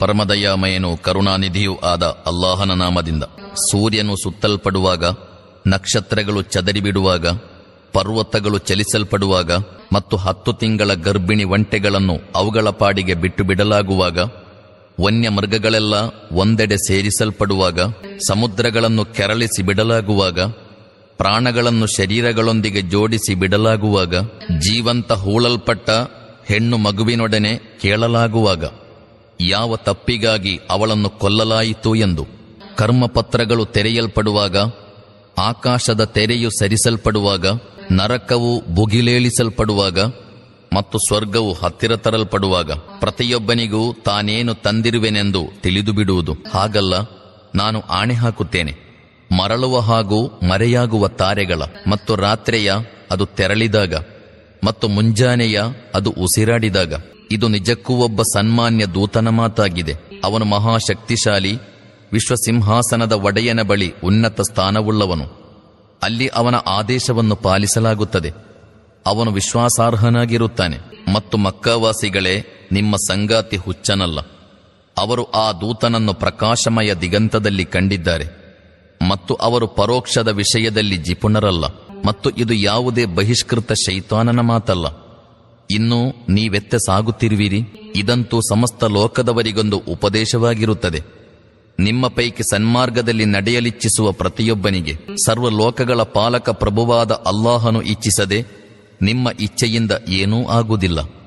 ಪರಮದಯಾಮಯನು ಕರುಣಾನಿಧಿಯೂ ಆದ ಅಲ್ಲಾಹನ ನಾಮದಿಂದ ಸೂರ್ಯನು ಸುತ್ತಲ್ಪಡುವಾಗ, ನಕ್ಷತ್ರಗಳು ಚದರಿಬಿಡುವಾಗ, ಪರ್ವತಗಳು ಚಲಿಸಲ್ಪಡುವಾಗ ಮತ್ತು ಹತ್ತು ತಿಂಗಳ ಗರ್ಭಿಣಿ ಒಂಟೆಗಳನ್ನು ಅವುಗಳ ಪಾಡಿಗೆ ಬಿಟ್ಟು ಬಿಡಲಾಗುವಾಗ ವನ್ಯ ಮೃಗಗಳೆಲ್ಲ ಒಂದೆಡೆ ಸೇರಿಸಲ್ಪಡುವಾಗ, ಸಮುದ್ರಗಳನ್ನು ಕೆರಳಿಸಿ ಬಿಡಲಾಗುವಾಗ ಪ್ರಾಣಗಳನ್ನು ಶರೀರಗಳೊಂದಿಗೆ ಜೋಡಿಸಿ ಬಿಡಲಾಗುವಾಗ ಜೀವಂತ ಹೂಳಲ್ಪಟ್ಟ ಹೆಣ್ಣು ಮಗುವಿನೊಡನೆ ಕೇಳಲಾಗುವಾಗ ಯಾವ ತಪ್ಪಿಗಾಗಿ ಅವಳನ್ನು ಕೊಲ್ಲಲಾಯಿತು ಎಂದು ಕರ್ಮಪತ್ರಗಳು ತೆರೆಯಲ್ಪಡುವಾಗ, ಆಕಾಶದ ತೆರೆಯು ಸರಿಸಲ್ಪಡುವಾಗ, ನರಕವು ಭುಗಿಲೇಳಿಸಲ್ಪಡುವಾಗ ಮತ್ತು ಸ್ವರ್ಗವು ಹತ್ತಿರ ತರಲ್ಪಡುವಾಗ ಪ್ರತಿಯೊಬ್ಬನಿಗೂ ತಾನೇನು ತಂದಿರುವೆನೆಂದು ತಿಳಿದು ಬಿಡುವುದು ಹಾಗಲ್ಲ, ನಾನು ಆಣೆ ಹಾಕುತ್ತೇನೆ ಮರಳುವ ಹಾಗೂ ಮರೆಯಾಗುವ ತಾರೆಗಳ ಮತ್ತು ರಾತ್ರಿಯ ಅದು ತೆರಳಿದಾಗ ಮತ್ತು ಮುಂಜಾನೆಯ ಅದು ಉಸಿರಾಡಿದಾಗ, ಇದು ನಿಜಕ್ಕೂ ಒಬ್ಬ ಸನ್ಮಾನ್ಯ ದೂತನ ಮಾತಾಗಿದೆ. ಅವನು ಮಹಾಶಕ್ತಿಶಾಲಿ, ವಿಶ್ವಸಿಂಹಾಸನದ ಒಡೆಯನ ಬಳಿ ಉನ್ನತ ಸ್ಥಾನವುಳ್ಳವನು. ಅಲ್ಲಿ ಅವನ ಆದೇಶವನ್ನು ಪಾಲಿಸಲಾಗುತ್ತದೆ. ಅವನು ವಿಶ್ವಾಸಾರ್ಹನಾಗಿರುತ್ತಾನೆ. ಮತ್ತು ಮಕ್ಕವಾಸಿಗಳೇ, ನಿಮ್ಮ ಸಂಗಾತಿ ಹುಚ್ಚನಲ್ಲ. ಅವರು ಆ ದೂತನನ್ನು ಪ್ರಕಾಶಮಯ ದಿಗಂತದಲ್ಲಿ ಕಂಡಿದ್ದಾರೆ. ಮತ್ತು ಅವರು ಪರೋಕ್ಷದ ವಿಷಯದಲ್ಲಿ ಜಿಪುಣರಲ್ಲ ಮತ್ತು ಇದು ಯಾವುದೇ ಬಹಿಷ್ಕೃತ ಶೈತಾನನ ಮಾತಲ್ಲ. ಇನ್ನು ನೀವೆತ್ತ ಸಾಗುತ್ತಿರುವಿರಿ? ಇದಂತೂ ಸಮಸ್ತ ಲೋಕದವರಿಗೊಂದು ಉಪದೇಶವಾಗಿರುತ್ತದೆ. ನಿಮ್ಮ ಪೈಕಿ ಸನ್ಮಾರ್ಗದಲ್ಲಿ ನಡೆಯಲಿಚ್ಛಿಸುವ ಪ್ರತಿಯೊಬ್ಬನಿಗೆ ಸರ್ವ ಲೋಕಗಳ ಪಾಲಕ ಪ್ರಭುವಾದ ಅಲ್ಲಾಹನು ಇಚ್ಛಿಸದೆ ನಿಮ್ಮ ಇಚ್ಛೆಯಿಂದ ಏನೂ ಆಗುವುದಿಲ್ಲ.